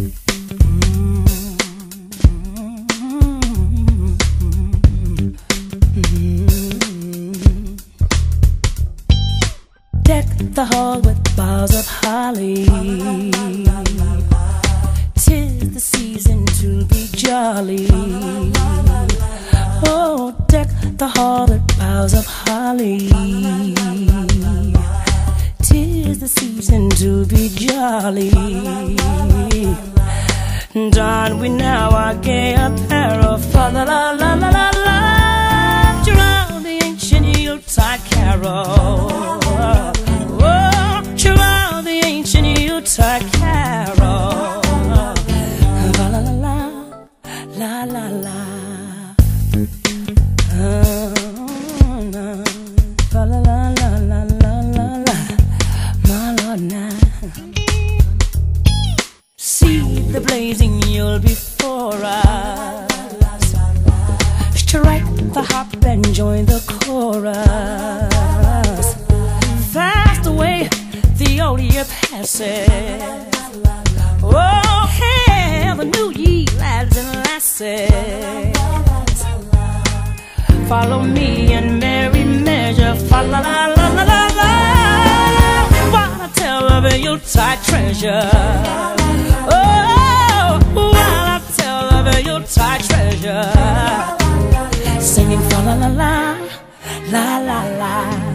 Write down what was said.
Deck the hall with boughs of holly. Tis the season to be jolly. Oh, deck the hall with boughs of holly. Tis the season to be jolly. Our gay apparel. Fa la la la la la la. Drown the ancient Yuletide carol. Oh, drown the ancient Yuletide carol. La la la la, la la la. La la la la la la la la. My Lord now. See the blazing Yule before us. Strike the harp and join the chorus. Fast away the old year passes. Oh, hail the new ye lads and lasses. Follow me in merry measure. Fa la la la la la la. While I tell of a Yuletide treasure. Oh, Yuletide treasure. Singing fa la la la, la la la.